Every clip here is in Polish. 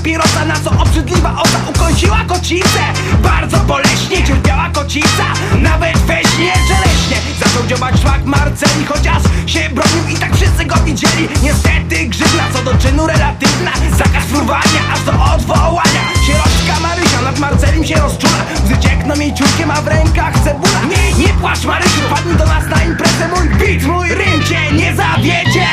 Papierosa, na co obrzydliwa osa ukąsiła kocicę. Bardzo boleśnie cierpiała kocica Nawet we śnie żeleśnie. Zaczął dziobać szlak Marceli Chociaż się bronił i tak wszyscy go widzieli. Niestety grzywna co do czynu relatywna Zakaz fruwania aż do odwołania. Sieroczka Marysia nad Marcelim się rozczula Gdy ciekną jej ciurkiem, a w rękach cebula. Nie, nie płacz Marysiu, wpadnij do nas na imprezę. Mój beat, mój rym cię nie zawiedzie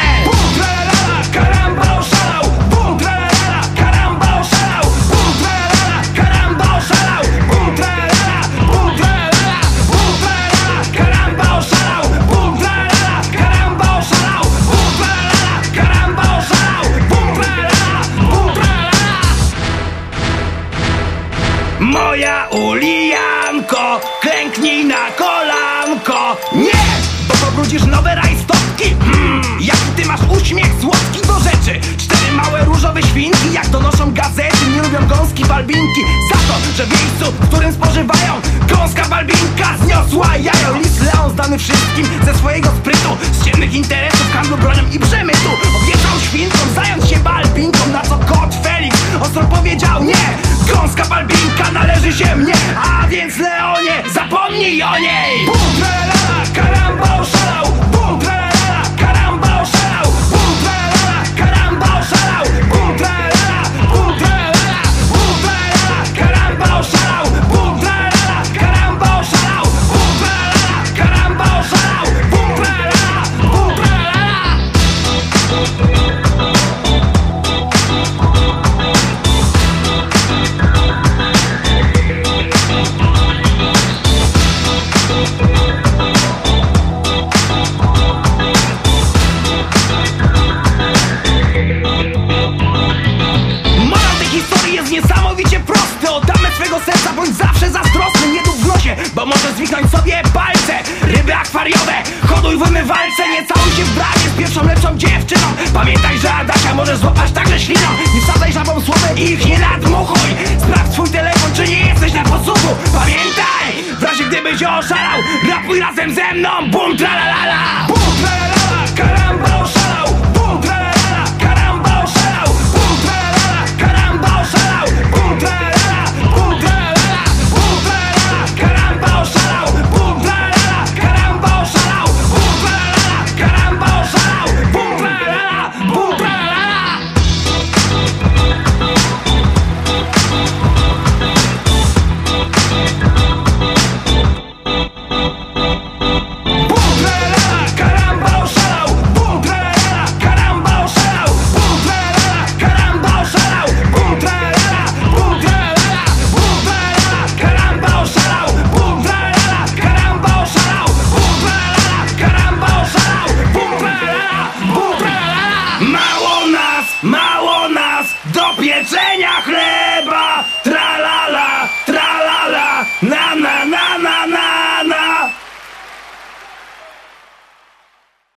Moja Ulijanko, klęknij na kolanko. Nie, bo pobrudzisz nowe rajstopki. Jaki ty masz uśmiech słodki do rzeczy. Cztery małe różowe świnki Jak donoszą gazety, nie lubią gąski balbinki. Za to, że w miejscu, w którym spożywają Gąska balbinka zniosła jajo. Lis Leon znany wszystkim ze swojego sprytu. Z ciemnych interesów, handlu bronią i przemytu. Obiecał świnkom, zając się balbinką Na co kot Felix ostro powiedział nie Gąska balbinka należy się mnie A więc Leonie, zapomnij o niej. Bum, oszalał niesamowicie prosty Oddamy swego serca, bądź zawsze zazdrosny. Nie dób w nosie, bo może zwichnąć sobie palce. Ryby akwariowe, hoduj wymywalce Nie całuj się w bramie z pierwszą lepszą dziewczyną. Pamiętaj, że Adasia możesz złapać także śliną. Nie wsadzaj żabą słowę i ich nie nadmuchuj. Sprawdź swój telefon, czy nie jesteś na podsłuchu. Pamiętaj, w razie gdybyś oszalał Rapuj razem ze mną, bum